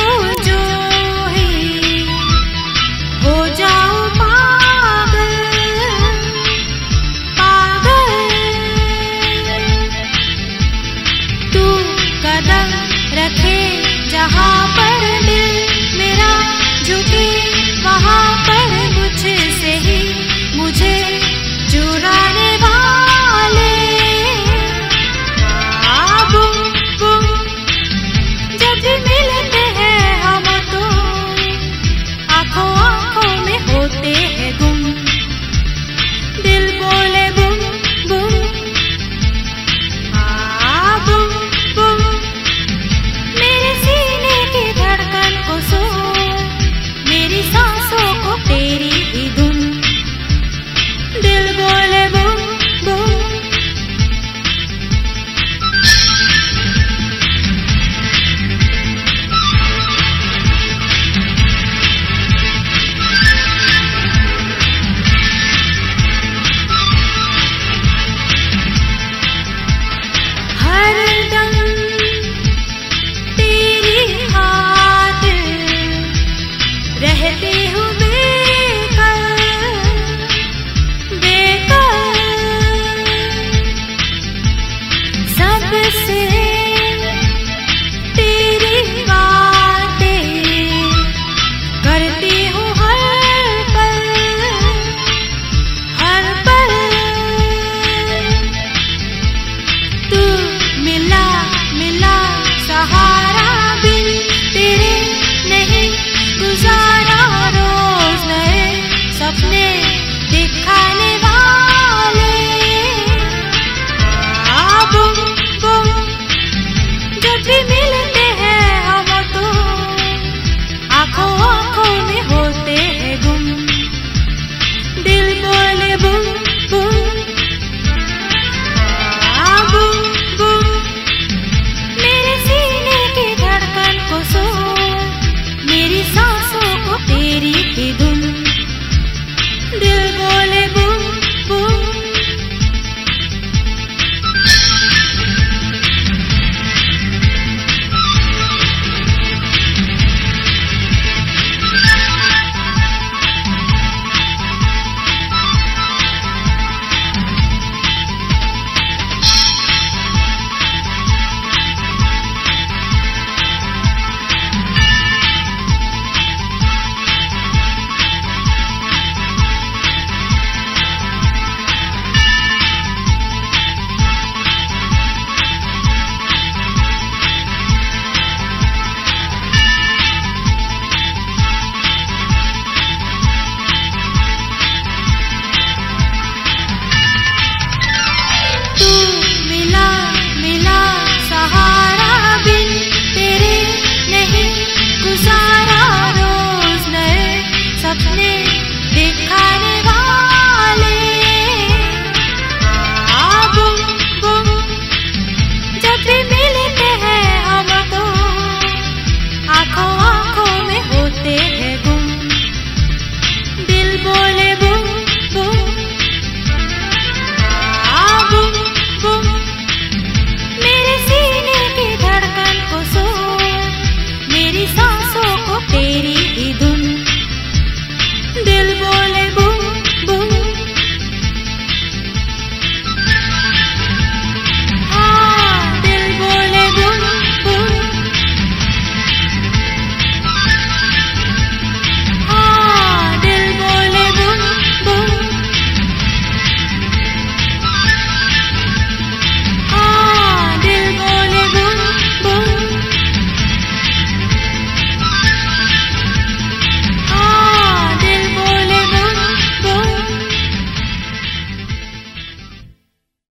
fool